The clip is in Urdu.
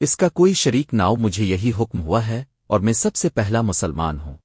اس کا کوئی شریک ناؤ مجھے یہی حکم ہوا ہے اور میں سب سے پہلا مسلمان ہوں۔